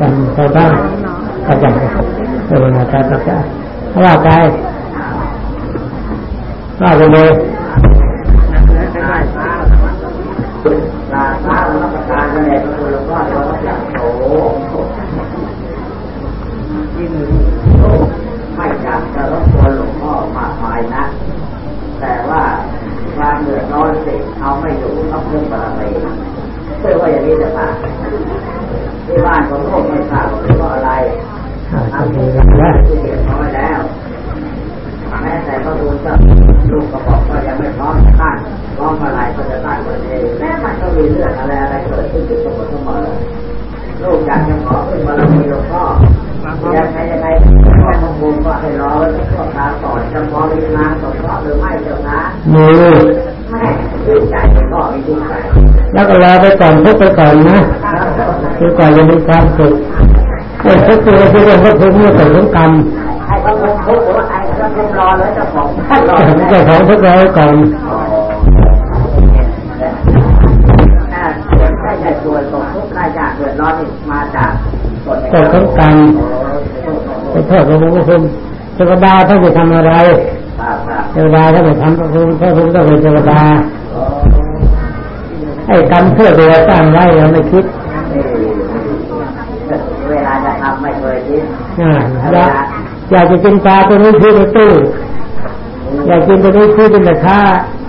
กันไปบ้างก็จะเออมาใจก็จะว่าไปว่าไปเลย มีงานสงเคราะห์หรือไม่เจ้านะมีแม่ดีใจก็มีดีใจแล้วก็รอไปก่อนพุกไปก่อนนะคือก่อนจะมีความสุขไอ้ทุกตัวที่เรื่องก็คือเมื่อเกิดสงกรรมไอ้พระพุทธหรือว่าไอ้พระพุทธรอแล้วเจ้าของท่านรอเจ้าของทุกร้อยก่อนถ้าเกิดได้ใจป่วยตกทุกข์ได้ยากเดือดร้อนนี่มาจากส่วนเกิดสงกรรมไปโทษพระพุทธคุณเทวดาท่านจะทำอะไรครับครับเทวดาท่านไม่ทำพระคุณพระคุณต้องเป็นเทวดาไอ้กรรมเพื่อตัวสร้างไว้เราไม่คิดนี่เวลาจะทำไม่เคยคิดอ่าอยากอยากจะกินปลาตัวนี้ซื้อในตู้อยากกินตัวนี้ซื้อเป็นราคา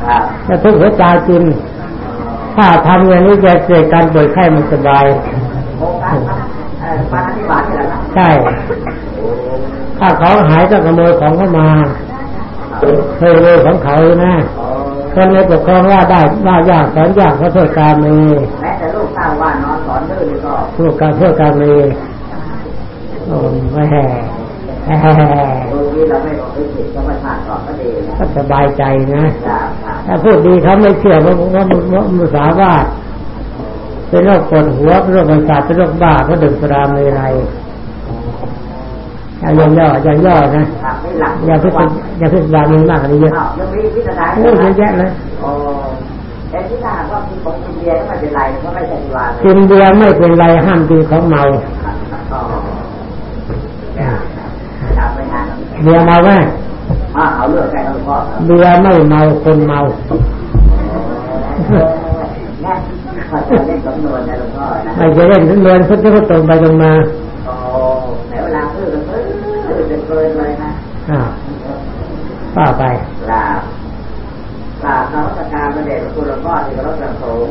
ครับจะทุกหัวใจกิน ถ้าทำอย่างนี้จะเกิดการป่วยไข้มันสบายโครงการเอ่อปาฏิบัตินี่แหละครับใช่ถ้าของหายก็ขโมยของเข้ามา เคยเลยของเขาเลยนะโอ้คนเลยปกครองว่าได้ว่ายากสอนยากเพราะโทษการมีแม้แต่ลูกสร้างว่านอนสอนดื้อนี่ก็โทษการโทษการมีโอ้ไม่แห่แห่ดูที่เราไม่บอกไม่ผิดก็ไม่ผ่านก่อนก็ดีนะก็สบายใจนะครับครับถ้าพูดดีเขาไม่เชื่อเพราะว่ามุสาวาทเป็นโรคปวดหัวเป็นโรคประสาทเป็นโรคบ้าเพราะดื่มสุราเมรัย อย่าย่ออย่าย่อนะครับไม่หลักอย่าพิจอย่าพิจารณามากกว่านี้เยอะอ้าวยังมีพิจารณาโอ้เยอะแยะเลยโอ้แต่ที่ถ้าหากว่ามีของกินเบียร์ก็ไม่เป็นไรก็ไม่ใช่ที่ว่าเลยกินเบียร์ไม่เป็นไรห้ามกินของเมาก็จับไปนานเบียร์เมาไหมมาเอาเรื่องแกหลวงพ่อครับเบียร์ไม่เมาคนเมาแน่พอจะเล่นสำนวนนะหลวงพ่อนะไม่จะเล่นเรียนพุทธก็ตรงไปตรงมา โอ้แต่เวลาพูดก็พูดพูดจนเพลินเลยนะ อ่า ป้าไปลาลาพระราชการประเดชพระคุณหลวงพ่อที่เคารพอย่างสูง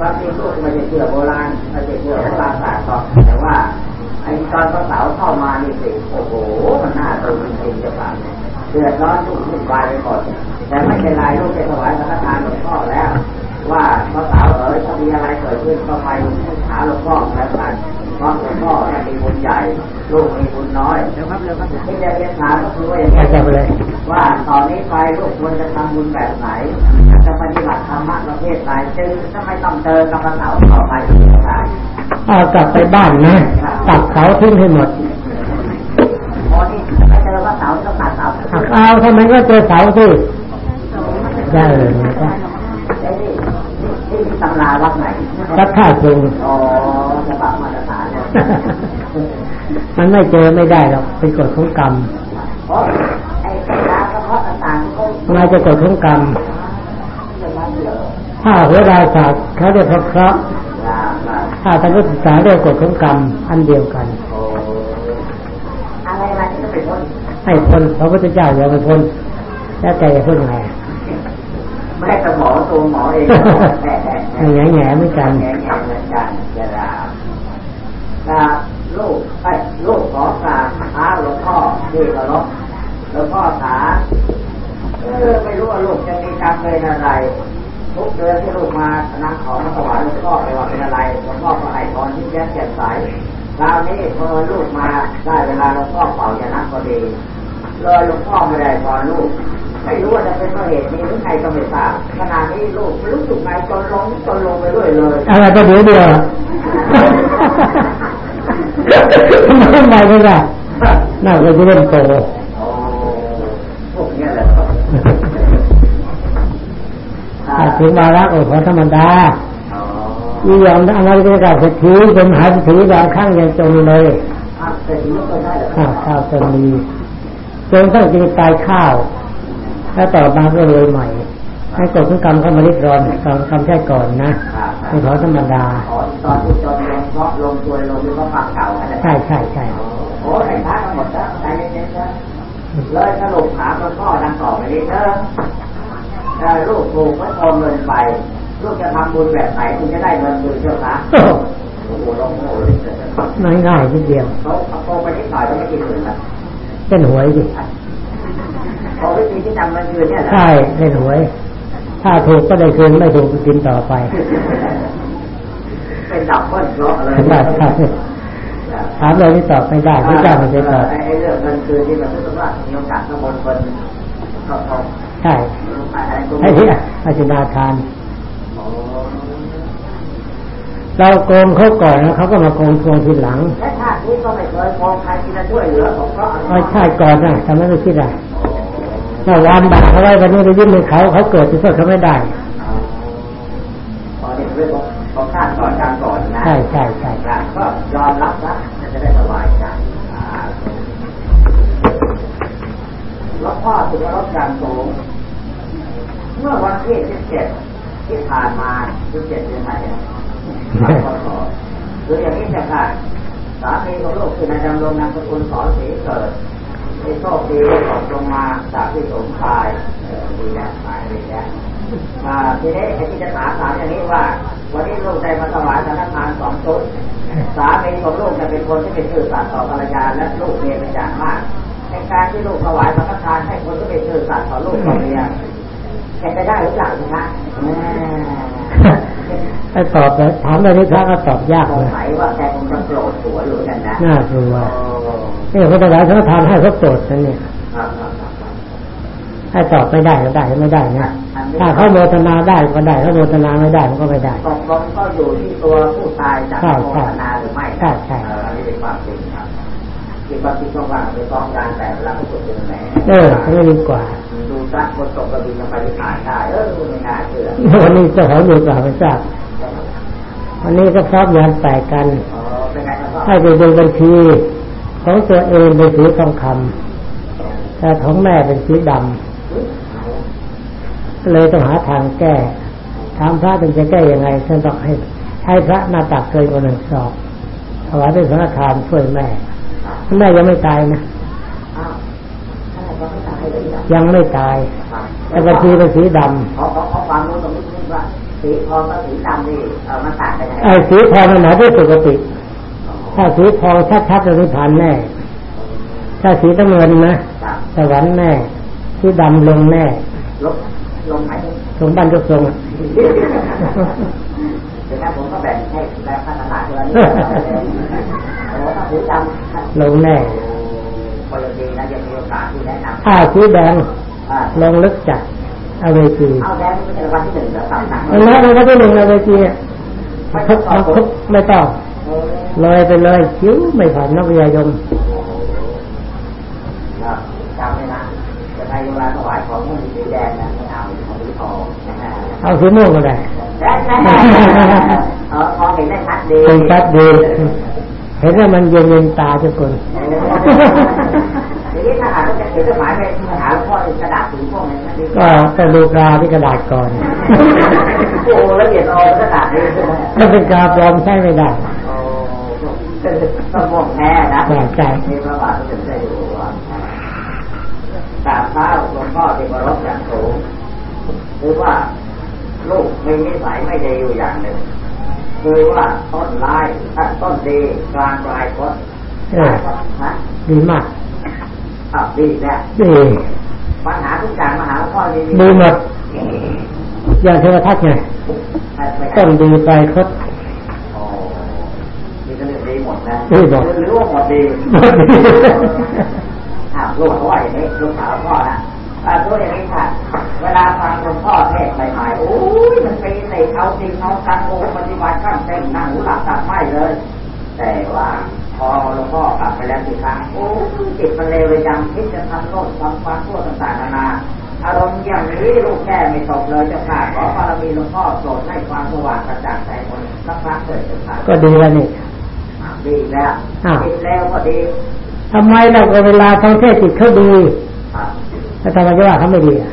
บางทีลูกไม่ใช่เชื่อโบราณไม่ใช่เชื่อโบราณศาสตร์หรอแต่ว่าไอ้ตอนพระเสาเข้ามานี่สิโอ้โหมันน่าตื่นจริงจะผ่านเดือดร้อนทุกทุกวายไปหมดแต่ไม่เป็นไรลูกจะถวายสังฆทานหลวงพ่อแล้ว ว่าพระเสาเอ๋ยถ้ามีอะไรเกิดขึ้นก็ไปหาหลวงพ่อแล้วกัน เพราะหลวงพ่อท่านมีบุญใหญ่ ลูกมีบุญน้อยเดี๋ยวครับเดี๋ยวครับที่จะเรียนถามก็คือว่าอย่างไปนี้จับไปเลยว่าตอนนี้ไปลูกควรจะทำบุญแบบไหนจะปฏิบัติธรรมะประเภทไหนจึงจะไม่ต้องเจอกับพระเสาต่อไปอีกครับเอากลับไปบ้านนะตัดเสาทิ้งให้หมดพอที่ไม่เจอพระเสาต้องตัดเสาหักเอาทำไมก็เจอเสาสิได้เลยนะไอ้นี่ที่ ตำราวัดไหนรักข้าจริงอ๋อจะปรับมาตรฐานเนี่ยมันไม่เจอไม่ได้หรอกเป็นกฎของกรรมเพราะไอ้ตำรากระเพาะต่างๆเขามาจะกฎของกรรมเป็นมาเยอะถ้าหัวดาศาสตร์เขาเรียกเพราะลาลาถ้าทางนักศึกษาเรียกกฎของกรรมอันเดียวกันโอ้อะไรอะไรที่จะเป็นคนให้พ้นพระพุทธเจ้าอย่าไปพ้นแล้วแต่จะพ้นยังไงไม่ได้ กับหมอตัวหมอเองแหมแง่แง่เหมือนกันแง่แง่เหมือนกันจะลาลาลูกไอ้ลูกขอกราบท้าหลวงพ่อที่เคารพหลวงพ่อถาเออไม่รู้ว่าลูกจะมีกรรมเป็นอะไร ทุกเดือนที่ลูกมานำของมาถวายหลวงพ่อไม่ว่าเป็นอะไรหลวงพ่อก็ให้พรที่แย้มแจ่มใสคราวนี้พอลูกมาได้เวลาหลวงพ่อเป่ายานักก็ดีเลยหลวงพ่อไม่ได้พรลูก ไม่รู้ว่าจะเป็นเพราะเหตุนี้หรือไงก็ไม่ทราบขณะนี้ลูกไม่รู้สึกไงจนลงจนลงไปเรื่อยเลยอะไรก็เดี๋ยวเดียวทำไมไม่ได้น่าจะเริ่มโตโอ้พวกเนี้ยแหละครับถ้าถึงวาระก็ขอธรรมดาอ๋อมียอมเอามาเป็นการเศรษฐีเป็นมหาเศรษฐีบางครั้งยังจนเลยอ้าวแต่ทีนี้ก็ได้เหรอข้าวข้าวจนมีจนต้องกินตายข้าว แล้วต่อมาก็รวยใหม่ ให้กฎของกรรมเข้ามาริดรอนกรรมกรรมแค่ก่อนนะครับไม่ขอธรรมดาอ๋อตอนที่จนลงเพราะลงตัวยลงเพราะความเก่าอะไรใช่ใช่ใช่โอ้ไอ้พระทั้งหมดแล้วใจเย็นๆนะเลยสรุปถามหลวงพ่อดังต่อไปนี้เถอะเอ่อลูกถูกก็โอนเงินไปลูกจะทำบุญแบบไหนถึงจะได้เงินคืนเจ้าคะโอ้โหลงโอ้โหเลยเถอะง่ายง่ายๆนิดเดียวเขาเอาโกงไปนิดหน่อยก็ไม่กินคืนละเป็นหวยดิ พอวิธีที่ทำเงินคืนเนี่ยแหละใช่เป็นหวย ถ้าถูกก็ได้คืนไม่ถูกก็กินต่อไปเป็นดับเบิ้ลเพราะอะไรใช่ใช่ถามเลยที่ตอบไม่ได้ไม่กล้ามันจะตอบไอ้เรื่องเงินคืนที่มันรู้สึกว่ามีโอกาสขโมยคนเขาเขาใช่อะไรตรงไอ้นี้ที่อาชนาทานเราโกงเขาก่อนแล้วเขาก็มาโกงทวงทีหลังและชาตินี้ก็ไม่เคยมองใครที่จะช่วยเหลือของเพราะอะไรเอาใช่ก่อนนะทำไมไม่คิดอะ เมื่อวานด่าเขาไว้วันนี้ไปยื่นให้เขาเขาเกิดที่โทษเขาไม่ได้ตอนนี้เรื่องของชาติก่อนการก่อนนะใช่ใช่ใช่ก็ยอมรับนะจะได้สบายใจหลวงพ่อสุรบการสูงเมื่อวันที่17ที่ผ่านมา17เดือนไหนเนี่ยคืออย่างนี้จะค่ะสามีของลูกคือนายดำรงนามสกุลสอนศรีเกิด ในโชคดีตกลงมาจากที่สงคายเดีแล้วหายดีแล้วทีนี้ไอ้ที่จะถามถามอย่างนี้ว่า วันนี้ลูกได้มาถวายสังฆทานสองชุดสามีของลูกจะเป็นคนที่เป็นชื่อสัตย์ต่อภรรยาและลูกเมียเป็นอย่างมากในการที่ลูกถวายสังฆทานให้คนที่เป็นชื่อสัตย์ต่อลูกต่อเมียเป็นได้หรือเปล่าคะ ถ้าตอบแบบถามแบบนี้พระก็ตอบยากสงเลยสัยว่าแกคงจะโกรธหัวหรือกันนะน่ากลัวนี่เขาจะได้เขาทำให้เขาโกรธนั่นเนี่ยครับครับครับครับถ้าตอบไม่ได้ก็ได้ไม่ได้นะถ้าเขาโมทนาได้ก็ได้ถ้าโมทนาไม่ได้มันก็ไม่ได้ตกลงก็อยู่ที่ตัวผู้ตายจะใช่โฆใช่ษณาหรือไม่ใช่ใช่ เออนี่เป็นความจริงครับที่ความจริงต้องวางในกองการแต่เวลาผู้ตกเป็นแหมเออไม่ดีกว่าดูซักคนตกกระบินไปที่ผ่านได้เออไม่น่าเชื่อวันนี้เจ้าของอยู่กับไม่ทราบวันนี้ก็พร้อมยานแตกกันอ๋อเป็นไงครับพ่อให้ไปดูบัญชีของตัวเองเป็นสีทองคำแต่ของแม่เป็นสีดำก็เลยต้องหาทางแก้ถามพระเป็นจะแก้ยังไงท่านต้องให้ให้พระหน้าตักเกินกว่าหนึ่งศอกถวายเป็นสังฆทานช่วยแม่ แม่ยังไม่ตายนะอ้าวอะไรก็ไม่ตายเลยนะยังไม่ตาย แต่บัญชีเป็นสีดำขอขอขอความรู้ตรงนี้นิดว่าสีทองกับสีดำนี่เออมันต่างกันยังไงไอ้สีทองมันหมายถึงปกติ ถ้าสีทองชัดๆจะนิพพานแน่ ถ้าสีน้ำเงินนะครับสวรรค์แน่สีดำลงแน่ลงลงไหนทรงบ้านทุกทรงอะเดี๋ยวนะผมก็แบ่งให้แบ่งพัฒนาเดือนนี้โอ้ถ้าสีดำ ลงแน่พอยังดีนะยังมีโอกาสที่แนะนถ้าสีแดงำอ่าลงลึกจัดเอาเวทีเอาแดงไม่ใช่รางวัลที่หนึ่งแล้วต่างๆอันนั้นมันก็ที่หนึ่งเอาเวทีอะทุกเอาทุกไม่ต้องเลยไปเลยคิ้วไม่ผ่านนักวิทยายมครับจำไว้นะจะในเวลาถวายของไม่มีสีแดงนะไม่เอาของสีทองนะฮะเอาสีม่วงก็ได้ได้ได้เออพอเห็นได้ชัดดีเป็นชัดดี เห็นว่ามันเย็นเย็นตาทุกคนทีนี้ถ้าหากว่าจะเขียนจดหมายไปหาหลวงพ่อในกระดาษถึงพวกนี้นะก็ต้องดูกาที่กระดาษก่อนโอ้ละเอียดอ่อนกระดาษเลยใช่ไหมถ้าเป็นกาปลอมใช้ไม่ได้โอ้ต้องมองแท้นะใช่ใช่มีพระบาทสมเด็จพระเจ้าอยู่หัวกราบเท้าหลวงพ่อที่เคารพอย่างสูงหรือว่าลูกมีนิสัยไม่ดีอยู่อย่างหนึ่ง คือว่าต้นร้ายถ้าต้นดีกลางปลายคดเออฮะดีมากอ้าวดีแล้วดีปัญหาทุกอย่างมาหาหลวงพ่อดีดีหมดอย่างเทวทัศน์ไงต้นดีไปคดโอ้มีก็เรื่องดีหมดนะดีหมดหรือว่าหมดดีหมดดีอ้าวลูกเขาว่าอย่างนี้ลูกสาวพ่อนะอ่าตัวอย่างนี้ค่ะ เวลาฟังหลวงพ่อเทศน์ใหม่ๆโอ้ยมันปีใส่เอาจริงเอาจังโอ้ปฏิบัติข้างเต็มนั่งหูหลับตับไหมเลย แต่ว่าพอหลวงพ่อกลับไปแล้วสิครั้งโอ้ยจิตมันเลวเลยจังคิดจะทำโน่นทำความชั่วต่างๆนานาอารมณ์อย่างนี้ลูกแก้ไม่ตกเลยเจ้าค่ะขอบารมีหลวงพ่อโปรดให้ความสว่างกระจ่างใจคนสักครั้งเถิดเจ้าค่ะก็ดีแล้วนี่อ่าดีแล้วอ้าวดีแล้วก็ดีทำไมเราก็เวลาฟังเทศน์จิตเขาดีอ่าแล้วทำไมจะว่าเขาไม่ดีอะ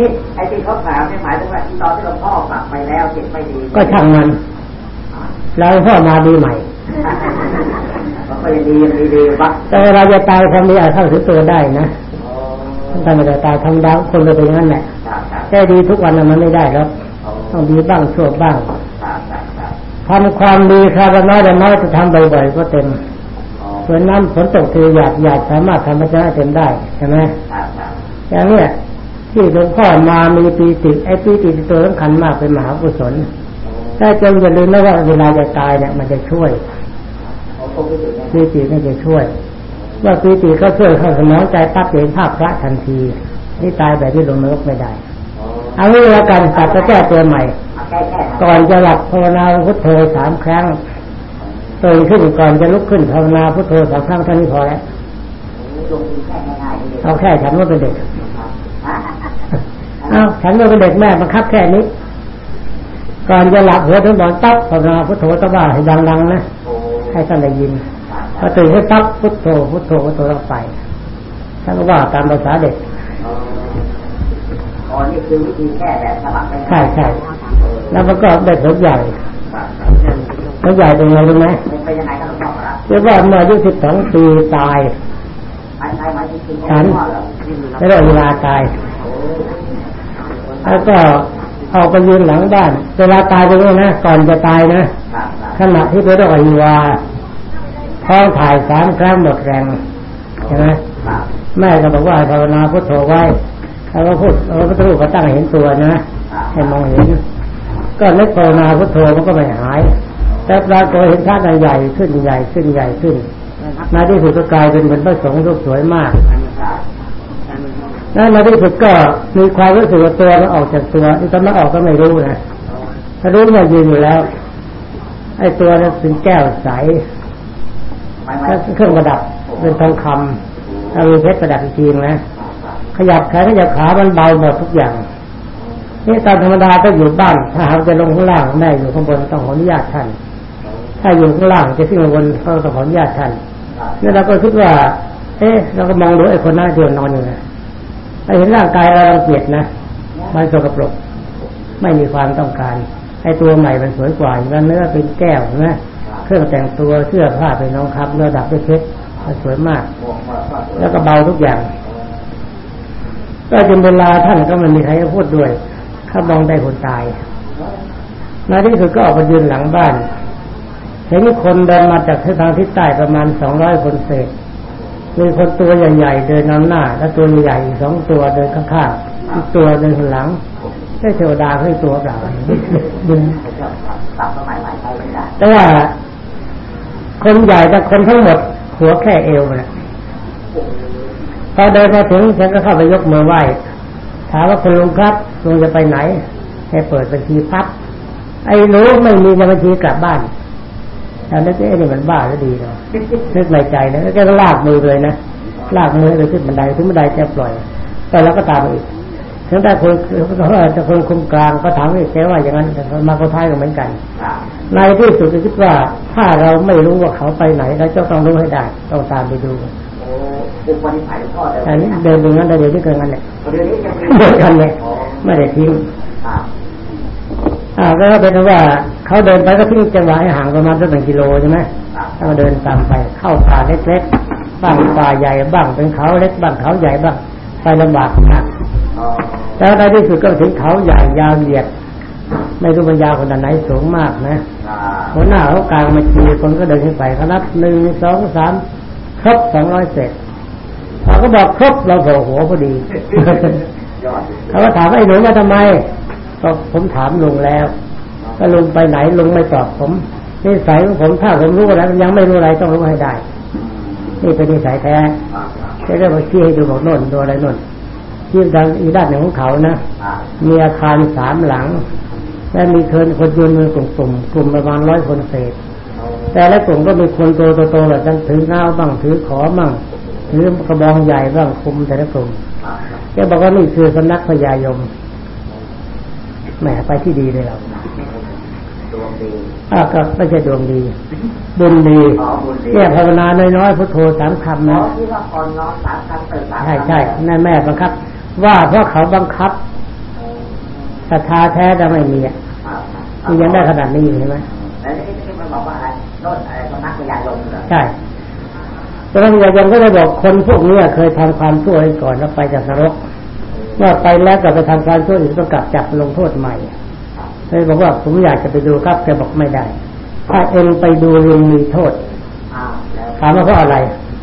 นี่ไอ้ที่เขาถามนี่หมายถึงว่าที่ตอนที่หลวงพ่อกลับไปแล้วจิตไม่ดี ก็ช่างมันเราพ่อมาดีใหม่มันก็ยังดียังดีดีบ้างแต่เวลาจะตายความดีอาจเข้าถึงตัวได้นะถ้าไม่ได้ตายทำดาวคนก็เป็นอย่างนั้นแหละครับครับแค่ดีทุกวันน่ะมันไม่ได้แล้วต้องดีบ้างชั่วบ้างครับครับครับทำความดีคราวละน้อยละน้อยจะทำบ่อยๆก็เต็มอ๋อเหมือนน้ำฝนตกทีหยาดหยาดสามารถทำให้ชนะเต็มได้ใช่ไหมครับครับอย่างเนี้ย ที่หลวงพ่อมามีปีติไอ้ปีติเป็นตัวสำคัญมากเป็นมหากุศลแต่จงอย่าลืมนะว่าเวลาจะตายเนี่ยมันจะช่วยปีตินี่จะช่วย ว่าปีติก็ช่วยเข้าสมองใจปั๊บเห็นภาพพระทันทีนี่ตายแบบที่ลงนรกไม่ได้อ๋อเอางี้แล้วกันตัดจะแก้ตัวใหม่ ก่อนจะหลับภาวนาพุทโธสามครั้งตื่นขึ้นก่อนจะลุกขึ้นภาวนาพุทโธสามครั้งเท่านี้พอแล้วเอาแค่ฉันว่าเป็นเด็ก เอาฉันว่าเป็นเด็กแม่บังคับแค่นี้ ก่อนจะหลับหัวถึงนอนปั๊บภาวนาพุทโธต้องว่าให้ดังๆนะโอ้ให้ท่านได้ยินครับพอตื่นขึ้นปั๊บพุทโธพุทโธพุทโธต้องไปท่านก็ว่าตามภาษาเด็กอ๋ออ๋อนี่คือวิธีแก้แบบฉบับง่ายๆใช่ใช่เออแล้วมันก็ได้ผลใหญ่ครับครับผลใหญ่เป็นไงรู้ไหมมันเป็นยังไงครับหลวงพ่อครับเรียกว่าเมื่ออายุสิบสองปีตายใช่ใช่ไหมจริงๆฉันหลวงพ่อเหรอไม่ได้เวลาตายโอ้ แล้วก็ออกไปยืนหลังบ้านเวลาตายไปเนี่ยนะ ก่อนจะตายนะขณะที่ไปโรคอหิวาท้องถ่ายสามครั้งหมดแรงใช่ไหมแม่ก็บอกว่าภาวนาพุทโธไว้แล้วก็พูดเออพระรูปก็ตั้งเห็นตัวนะให้มองเห็น ก็นึกภาวนาพุทโธมันก็ไม่หาย แต่ปรากฏเห็นชาติใหญ่ขึ้นใหญ่ขึ้นใหญ่ขึ้นในที่สุดก็กลายเป็นเป็นพระสงฆ์รูปสวยมาก ครับแล้วในที่สุดก็มีความรู้สึกว่าตัวมันออกจากตัวที่ตอนมันออกก็ไม่รู้นะถ้ารู้ว่ายืนอยู่แล้ว ไอ้ตัวนั้นเป็นแก้วใสแล้วเครื่องประดับเป็นทองคำแล้วมีเพชรประดับอีกทีนะขยับแขนขยับขามันเบาหมดทุกอย่างนี่ตามธรรมดาถ้าอยู่บ้านถ้าหากจะลงข้างล่างแม่อยู่ข้างบนต้องขออนุญาตท่าน ถ้าอยู่ข้างล่างจะขึ้นข้างบนก็ต้องขออนุญาตท่านนี่เราก็คิดว่า เอ๊ะเราก็มองดูไอ้คนหน้าเดือนนอนอยู่นะ ถ้าเห็นร่างกายเรารังเกียจนะมันสกปรก ไม่มีความต้องการไอ้ตัวใหม่มันสวยกว่าอย่างนั้นเนื้อเป็นแก้วนะเครื่องแต่งตัวเสื้อผ้าเป็นน้องครับระดับด้วยเพชรมันสวยมาก แล้วก็เบาทุกอย่าง ก็จนเวลาท่านก็ไม่มีใครพูดด้วยเขามองได้คนตายในที่สุดก็ออกมายืนหลังบ้านเห็นคนเดินมาจากทางทิศใต้ประมาณสองร้อยคนเศษ มีคนตัวใหญ่ๆเดินนำหน้า และตัวใหญ่ๆอีกสองตัวเดินข้างๆอีกตัวเดินข้างหลังได้เทวดาให้ตัวเปล่าดึงตับสมัยใหม่ไปไม่ได้แต่ว่าคนใหญ่แต่คนทั้งหมด หัวแค่เอวนะพอเดินมาถึงฉันก็เข้าไปยกมือไหว้ถามว่าคุณลุงครับลุงจะไปไหน ให้เปิดบัญชีพับไอ้รู้ไม่มีบัญชีกลับบ้าน แต่นึกว่าเอ๊ะนี่มันบ้าแล้วดีเนาะนึกในใจนะแล้วแกก็ลากมือเลยนะลากมือไปขึ้นบันไดถึงบันไดแกปล่อย แต่แล้วก็ตามมาอีกถึงแต่คนแต่คนคุมกลางก็ถามว่าแกว่าอย่างนั้นแต่มาคนท้ายก็เหมือนกันครับในที่สุดก็คิดว่าถ้าเราไม่รู้ว่าเขาไปไหนเราจะต้องรู้ให้ได้ต้องตามไปดูโอ้อุปนิสัยหลวงพ่อเดิอันนี้เดินตรงนั้นได้เดี๋ยวที่เกินกันแหละเดี๋ยวนี้ยังมีเดินกันเลยโอ้ไม่ได้ทิ้งครับอ่าก็เป็นว่า เขาเดินไปก็ทิ้งจังหวะให้ห่างประมาณสักหนึ่งกิโลใช่ไหมครับถ้าเราเดินตามไปเข้าป่าเล็กๆ บ้างป่าใหญ่บ้างเป็นเขาเล็กบ้างเขาใหญ่บ้างไปลำบากมากอ๋อแล้วในที่สุดก็ถึงเขาใหญ่ยาวเหยียดไม่รู้บรรยาวขนาดไหนสูงมากนะครับหัวหน้าเขากลางมาชีคนก็เดินขึ้นไปเขานับหนึ่งสองสามครบสองร้อยเสร็จเขาก็บอกครบเราโผล่หัวพอดียอดเขาก็ถามว่าไอ้หนูมาทำไมก็ผมถามลุงแล้ว ก็ลุงไปไหนลุงไม่ตอบผมนิสัยของผมถ้าผมรู้แล้วยังไม่รู้อะไรต้องรู้ให้ได้ นี่เป็นนิสัยแท้ครับครับใช้เรื่องมาชี้ให้ดูบอกโน่นดูอะไรโน่นที่ดังอีด้านหนึ่งของเขานะมีอาคารสามหลัง และมีคนคนยืนมือกลุ่มกลุ่มกลุ่มประมาณร้อยคนเศษ แต่ละกลุ่มก็มีคนโตโตๆแบบนั้นถือเงาบ้างถือขอบ้างหรือกระบองใหญ่บ้างคุมแต่ละกลุ่มแกบอกว่านี่คือสำนักพญายมแหมไปที่ดีเลยเรา ดวงดีอ่าก็ไม่ใช่ดวงดีบุญดีอ๋อบุญดีเนี่ยภาวนาน้อยๆพุทโธสามคำอ๋อนะที่ว่าก่อนนอนสามครั้งตื่นสามคใช่รั้งใช่นั่นแม่บังคับ ว่าเพราะเขาบังคับศรัทธาแท้จะไม่มีอะครับครับที่ยังได้ขนาดนี้อยู่ใช่ไหมแล้วนี่ที่มันบอกว่าอะไรโน่นอะไรสำนักพญายมเหรอใช่แต่พระยายมก็จะบอกคนพวกเนี้ยเคยทำความชั่วไว้ก่อนแล้วไปจากนรกเมื่อไปแล้วก็ไปทำความชั่วอีกต้องกลับจับลงโทษใหม่ เลยบอกว่าผมอยากจะไปดูครับแกบอกไม่ได้ ถ้าเองไปดูลุงมีโทษอ้าวแล้วถามว่าเพราะอะไร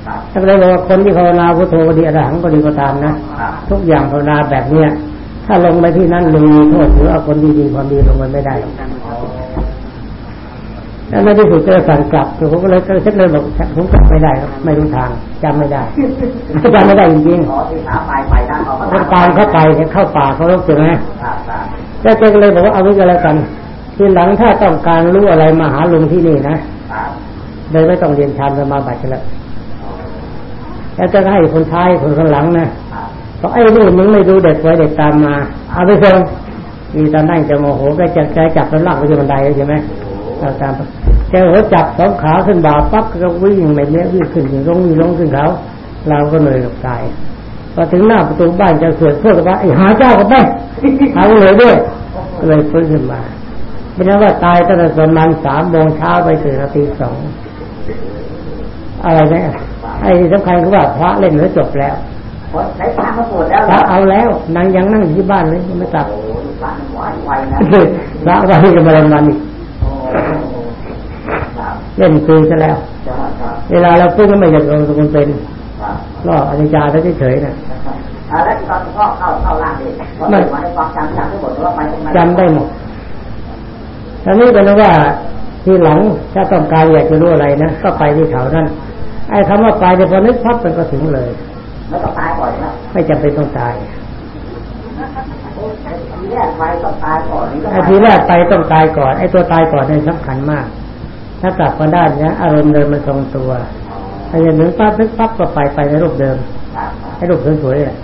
ครับท่านเลยบอกว่าคนที่ภาวนาพุทโธก็ดีอรหังก็ดีก็ตามนะครับทุกอย่างภาวนาแบบเนี้ยถ้าลงไปที่นั่นลุงมีโทษหรือเอาคนดีๆความดีลงไปไม่ได้หรอกแล้วในที่สุดก็สั่งกลับคือผมก็เลยก็เช็คเลยบอกผมกลับไม่ได้ครับไม่รู้ทางจำไม่ได้จำไม่ได้จริงอ๋อที่ขาไปไปด้านเขาๆคนตามเข้าไปเนี่ยเข้าป่าเขาต้องเจอไหม ครับครับเจ้าเจ๊ก็เลยบอกว่าเอาไว้กันแล้วกันทีหลังถ้าต้องการรู้อะไรมาหาลุงที่นี่นะเลยไม่ต้องเรียนฌานสมาบัติแล้วแล้วจะให้คนท้ายคนข้างหลังนะครับอกไอ้นี่มึงไม่ดูเด็กไว้เด็กตามมา เอาไปส่งมีตอนนั่งจะโมโหก็จะแกจับแล้วลากไปที่บันไดใช่ไหมเราตามแกหัวจับสองขาขึ้นบ่าปั๊บก็วิ่งแบบเนี้ยวิ่งขึ้นลงวิ่งลงขึ้นเขาเราก็เหนื่อยกับตายพอถึงหน้าประตูบ้านจะสวดเพื่อกับว่าไอ้หาเจ้ากับไปหาก็เลยด้วย ก็เลยฟื้นขึ้นมาเป็นนั้นว่าตายตั้งแต่ประมาณสามโมงเช้าไปถึงตีสองอะไรเนี่ยไอ้ที่สำคัญคือว่าพระเล่นแล้วจบแล้วคนใช้พระมาปวดแล้วพระเอาแล้วนางยังนั่งอยู่ที่บ้านเลยยังไม่กลับโอ้โหพระหวานไวนะพระวันจะมาเล่นวันอีกโอ้ครับเล่นคืนซะแล้วจังหวัดครับเวลาเราพูดก็ไม่อยากลงตรงเป็นครับล่ออนิจจาซะเฉยๆนะอ่า แล้วตอนพ่อเข้าเข้าร่างเด็กพอเด็กมาให้ความจำจำได้หมดหรือว่าไปตรงไหนจำได้หมดทีนี้เป็นว่าทีหลังถ้าต้องการอยากจะรู้อะไรนะก็ไปที่เขานั่นไอ้คำว่าไปเดี๋ยวพอนึกพับมันก็ถึงเลยแล้วก็ตายก่อนนะไม่จำเป็นต้องตายทีแรกไปต้องตายก่อนนี่ก็ไอ้ทีแรกไปต้องตายก่อนไอ้ตัวตายก่อนเนี่ยสำคัญมาก ถ้ากลับมาได้เนี่ยอารมณ์เดิมมันทรงตัวไอ้อย่างหนึ่งปั๊บนึกปั๊บก็ไปไปในรูปเดิมครับไอ้รูปสวยๆอะ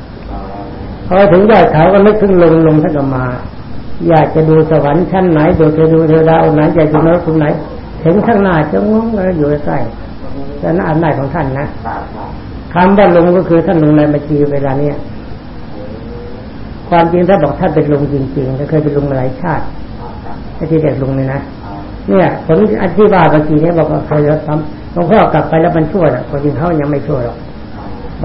พอถึงยอดเขาก็นึกถึงลงลงท่านก็มา อยากจะดูสวรรค์ชั้นไหนดูจะดูเทวดาองค์ไหนอยากจะนรกตรงไหน ถึงข้างหน้าจะงงเลยอยู่ใกล้แต่นั่นอำนาจของท่านนะคำว่าลงก็คือท่านลงในบัญชีเวลาเนี้ยความจริงถ้าบอกท่านเป็นลงจริงๆก็เคยเป็นลงมาหลายชาติไอ้ที่เด็กลงเนี่ยนะเนี่ยผมอธิบายเมื่อกี้เนี่ยบอกว่าเคยทำหลวงพ่อกลับไปแล้วมันชั่วแหละความจริงเขายังไม่ชั่วหรอก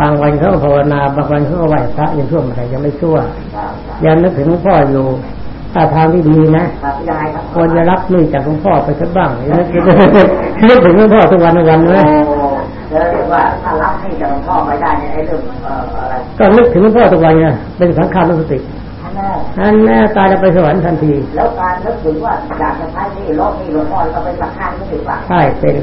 บางวันเขาก็ภาวนา บางวันเขาก็ไหว้พระยังชั่วอะไรยังไม่ชั่วครับยังนึกถึงหลวงพ่ออยู่ถ้าทางที่ดีนะครับยังไงครับควรจะรับนี่จากหลวงพ่อไปสักบ้างนึกนึกถึงหลวงพ่อทุกวันทุกวันโอ้นะแล้วเรียกว่าถ้ารับให้จากหลวงพ่อไปได้เนี่ยไอ้เรื่องเอ่ออะไรก็นึกถึงหลวงพ่อทุกวันนะเป็นสังขารสติท่านแน่อันแน่ตายแล้วไปสวรรค์ทันที แล้วการนึกถึงว่าอยากจะใช้นี่ลบนี่หลวงพ่อก็เป็นสังฆาไม่ถูกป่ะใช่เป็น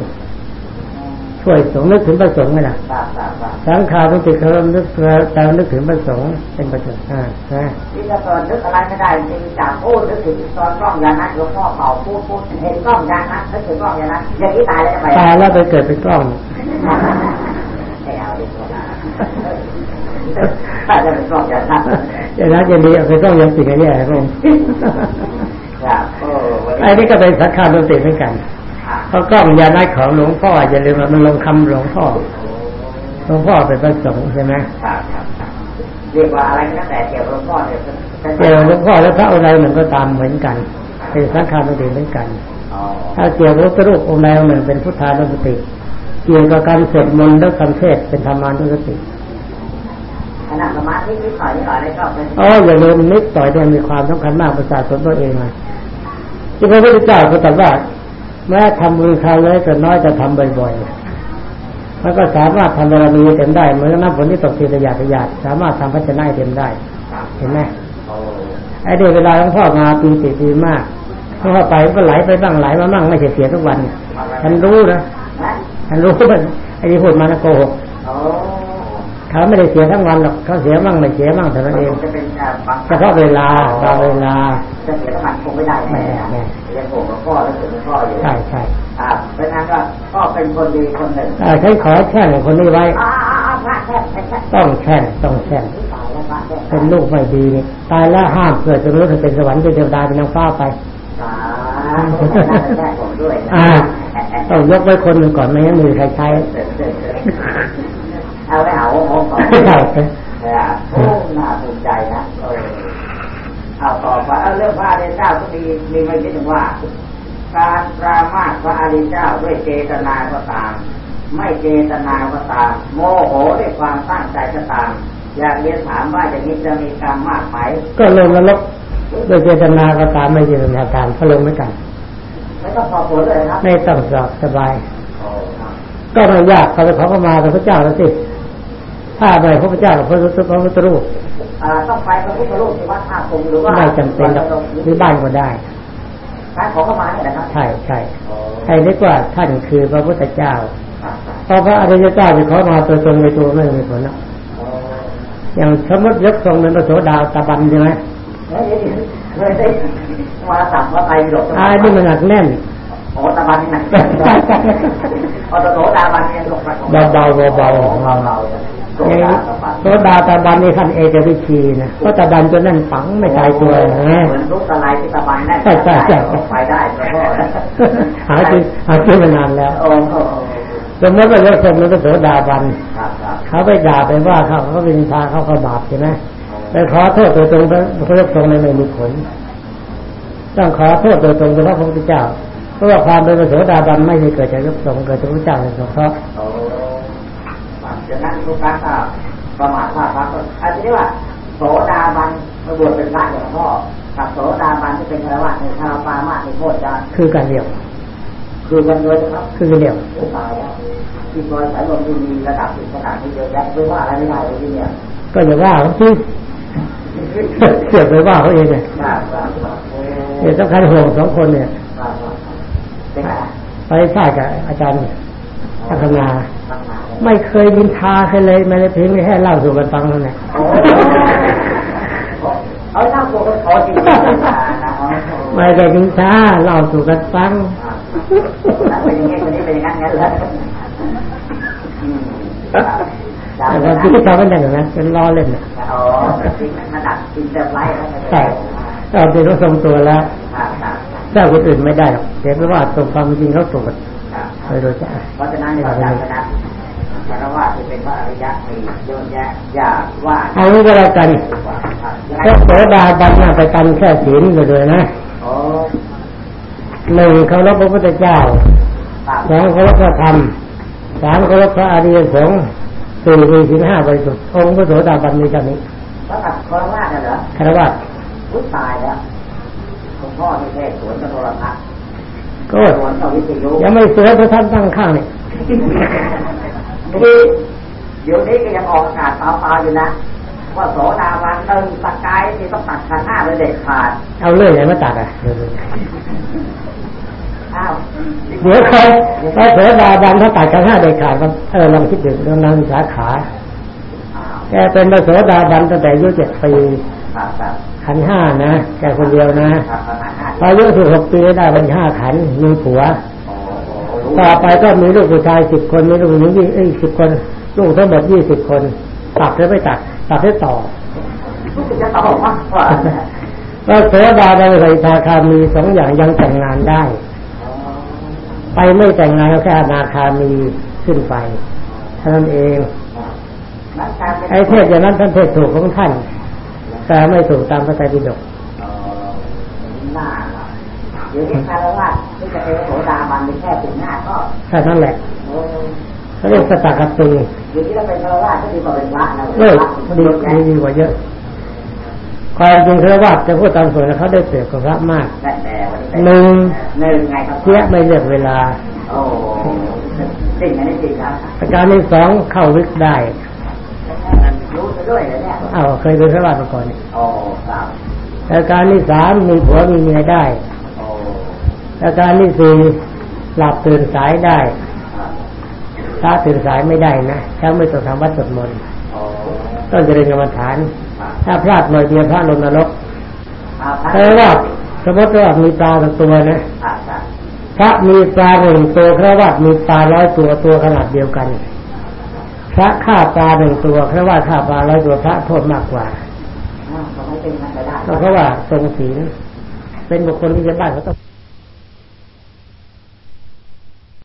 ช่วยสงฆ์นึกถึงพระสงฆ์ไงล่ะครับครับครับสังขารสติเขานึกแต่นึกถึงพระสงฆ์เป็นประเสริฐอ่านะที่จะเกิดนึกอะไรไม่ได้จริงจากพูดนึกถึงตอนกล้องยานัดหลวงพ่อเป่าพูดพูดเห็นกล้องยานัดนึกถึงกล้องยานัดอย่างนี้ตายแล้วจะไปตายแล้วไปเกิดเป็นกล้องไม่เอาดีกว่าถ้าจะเป็นกล้องยานัดอย่างนั้นจะดีเอาไปกล้องยังสิ่งอันนี้ครับผมครับโอ้วันไอ้นี่ก็เป็นสังขารสติเหมือนกันครับ เพราะกล้องยานัดของหลวงพ่ออย่าลืมว่ามันลงคำหลวงพ่อหลวงพ่อเป็นพระสงฆ์ใช่ไหมครับครับครับเรียกว่าอะไรก็แล้วแต่เกี่ยวกับหลวงพ่อเนี่ยเป็นเกี่ยวกับหลวงพ่อและพระองค์ใดหนึ่งก็ตามเหมือนกันเป็นสังขารสติเหมือนกันอ๋อถ้าเกี่ยวกับพระรูปองค์ใดองค์หนึ่งเป็นพุทธานุสติ เกี่ยวกับการสวดมนต์และคำเทศน์เป็นธรรมานุสติขณะสมาธินิดหน่อยนิดหน่อยได้ก็เป็นอ๋ออย่าลืมนิดต่อยเนี่ยมีความสำคัญมากประสาทสนตัวเองนะที่พระพุทธเจ้าก็ตรัสว่า แม้ทำบุญคราวเล็กแต่น้อยจะทำบ่อยๆมันก็สามารถทำบารมีเต็มได้เหมือนน้ำฝนที่ตกทีละหยาดละหยาดสามารถทำพัชนะเต็มได้ เห็นไหมไอ้เด็กเวลาหลวงพ่อมาปีติปีมากหลวงพ่อไปก็ไหลไปบ้างไหลมาบ้างไม่ใช่เสียทุกวันฉันรู้นะฉันรู้ว่าไอ้ที่พูดมานะโกหกเขาไม่ได้เสียทั้งวันหรอกเขาเสียมั่งไม่เสียมั่งเท่านั้นเองจะเป็นอ่าบางเฉพาะเวลาบางเวลา จะเสียน้ำมันคงไม่ได้แม่แม่แม่ยังผมหลวงพ่อแล้วถึงหลวงพ่ออยู่ใช่ใช่อ่าเพราะฉะนั้นก็พ่อเป็นคนดีคนหนึ่งเอ่อฉันขอแช่งคนนี้ไว้อ่าอ่าอ่าพพระแช่แช่ต้องแช่งต้องแช่งตายแล้วพระแช่เป็นลูกไม่ดีนี่ตายแล้วห้ามเกิดจะรู้ถ้าเป็นสวรรค์เป็นเทวดาเป็นนางฟ้าไปสาธุแช่ผมด้วยอ่าต้องยกไว้คนหนึ่งก่อนไม่งั้นไมมีใครใช้เอาไว้เอาโอ้ก่อนใช่โอ้น่าภูมิใจนะ เออเอาต่อไปเอาเรื่องพระอริยเจ้าก็มีมีมาคิดถึงว่า การปรามาสพระอริยเจ้าด้วยเจตนาก็ตาม ไม่เจตนาก็ตาม โมโหด้วยความตั้งใจก็ตาม อยากเรียนถามว่าอย่างนี้จะมีกรรมมากไหมก็ลงนรกโดยเจตนาก็ตามไม่เจตนาตามก็ลงเหมือนกันไม่ต้องสอบสวนเลยครับไม่ต้องสอบสบายโอ้ครับก็ไม่ยากเขาไปขอเข้ามาพระเจ้าแล้วสิ ถ้าไปพระพุทธเจ้ากับพระพุทธพระพุทธรูปอ่าต้องไปพระพุทธรูปที่วัดท่าคงหรือว่าไม่จำเป็นหรอกหรือบ้านก็ได้การขอเข้ามาเนี่ยนะครับใช่ใช่โอ้ให้เรียกว่าท่านคือพระพุทธเจ้าครับครับเพราะพระอริยเจ้าไปขอมาตัวตนในตัวไม่มีผลหรอกโอ้อย่างสมมติยกทรงเป็นพระโสดาตาบันใช่ไหมเฮ้ยเฮ้ยเฮ้ยมาสับว่าไปหลบอายนี่มันหนักแน่นโอ้ตาบันนี่นะโอ้ตาโสดาบันเนี่ยหลบไปเบาๆเบาๆเบาเบาโสอย่างดานี้บัน โสดาตาบันนี่ท่านเอกวิชีนะเพราะตาบันจนนั่นฝังไม่ตายตัวนะเหมือนลูกตะไลที่ตะบันนั่นใช่ใช่ใช่ไปได้แล้วก็หาจริงหาจริงมานานแล้วโอ้โหสมมติว่ายกทรงเป็นพระโสดาบันครับครับเขาไปด่าไปว่าเขาเขาเป็นพาเขาเขาบาปใช่ไหมไปขอโทษโดยตรงพระยกทรงในไม่มีผลต้องขอโทษโดยตรงเฉพาะพระพุทธเจ้าเพราะว่าความเป็นพระโสดาบันไม่ได้เกิดจากยกทรงเกิดจากพระเจ้าในสงเคราะห์โอ้จากนั้นทุกครั้งก็ประมาทพลาดพลั้งก็อาจจะเรียกว่าโสดาบันมาบวชเป็นพระอย่างพ่อกับโสดาบันที่เป็นคารวะในคารปามาในโคตรจะคือการเดียว คือกันเลยนะครับ คือการเดียวโอ้ตายแล้วที่บอยสายลมที่มีระดับถึงขนาดนี้เยอะแยะไม่ว่าอะไรไม่ได้เลยที่เนี่ยก็อย่าว่าเขาสิเสียไปว่าเขาเองเนี่ยครับครับครับโอ้เดี๋ยวสำคัญห่วงสองคนเนี่ยครับครับเป็นไงไปทราบกับอาจารย์พัฒนาตั้งนานแล้ว ไม่เคยยินทาใครเลยไม่ได้เพียงแค่เล่าสู่กันฟังเท่านั้นแหละโอ้เอาหน้าตัวก็ขอจริงๆนะนะไม่ได้ยินทาเล่าสู่กันฟังนั่นเป็นอย่างนี้คนนี้เป็นอย่างนั้นงั้นเลยอืมครับแต่ความคิดที่เขาเป็นอย่างนั้นเป็นล้อเล่นน่ะอ๋อสิ่งนั้นมาดักอินเตอร์ไลท์แล้วก็ใช่เราเป็นเขาทรงตัวแล้วครับครับเจ้าคนอื่นไม่ได้หรอกเห็นว่าตรงความจริงเขาตรวจครับโดยโดยจะเพราะฉะนั้นเราจำนะ คารวะที่เป็นพระอริยะมีเยอะแยะอย่าว่าเอางี้ก็แล้วกันครับยังไงพระโสดาบันน่ะไปกันแค่ศีลไปเลยนะโอ้หนึ่งเคารพพระพุทธเจ้าครับสองเคารพพระธรรมสามเคารพพระอริยสงฆ์สี่มีศีลห้าบริสุทธิ์องค์พระโสดาบันมีเท่านี้แล้วกับคารวะน่ะเหรอคารวะอุ้ยตายแล้วคุณพ่อที่เทศสวนกับโทรทัศน์ก็สวนกับวิทยุยังไม่เสือพระท่านตั้งข้างนี่ นี่เดี๋ยวนี้ก็ยังออกอากาศเปล่าๆอยู่นะว่าโสดาบันเติมสกายที่ต้องตัดขาหน้าเลยเด็ดขาด เอาเลื่อยไหนมาตัดอะอ้าวเดี๋ยวเขาพระโสดาบันเขาตัดกันห้าเด็ดขาดครับเออลองคิดดูลองนั่งสาขาอ้าวแกเป็นพระโสดาบันตั้งแต่อายุเจ็ดปีครับครับขันห้านะแกคนเดียวนะครับประมาณห้าพออายุสิบหกปีได้บรรห้าขันมีผัวโอ้โหรู้ ต่อไปก็มีลูกผู้ชายสิบคนมีลูกผู้หญิงยี่เอ้ยสิบคน ลูกทั้งหมดยี่สิบคน ตัดหรือไม่ตัด ตัดให้ต่อรู้สึกจะตอบมากกว่าพระโสดาบันกับทาคามีสองอย่างยังแต่งงานได้ ไปไม่แต่งงานก็แค่อนาคามีขึ้นไปเท่านั้นเองนักการเป็นไอ้เทศอย่างนั้นท่านเทศถูกของท่าน แต่ไม่ถูกตามพระไตรปิฎกเอ่อหน้า เดี๋ยวนี้คารวะที่จะเป็นโสดาบันมีแค่ถึงหน้าก็แค่นั้นแหละโอ้เขาเรียกสตากตุงเดี๋ยวนี้เราเป็นคารวะก็ดีกว่าเป็นพระนะเลิกดีดีดีกว่าเยอะความจริงคือว่าจะพูดตามส่วนแล้วเขาได้เปรียบกับพระมากแต่แต่วันนี้หนึ่งหนึ่งไงครับเทียไม่เลือกเวลาโอ้จริงอันนี้จริงครับประการที่สองเข้าวิกได้รู้ซะด้วยเหรอเนี่ยเอ้าเคยเป็นพระบาทมาก่อนนี่โอ้ครับประการที่สามมีผัวมีเมียได้โอ้ประการที่สี่หลับตื่นสายได้ครับถ้าตื่นสายไม่ได้นะถ้าไม่ต้องทำวัดสวดมนต์โอ้ต้องเจริญกรรมฐานครับถ้าพลาดหน่อยเดียวพระลงนรกอ่าพระเพราะว่าสมมติว่ามีปลาสักตัวนะอ่าครับพระมีปลาหนึ่งตัวพระวัดมีปลาร้อยตัวตัวขนาดเดียวกันพพระฆ่าปลาหนึ่งตัวเพราะว่าฆ่าปลาร้อยตัวพระโทษมากกว่าเขาไม่เป็นนักได้เพราะว่าทรงศีลเป็นบุคคลที่จะบ้านเขาต้อง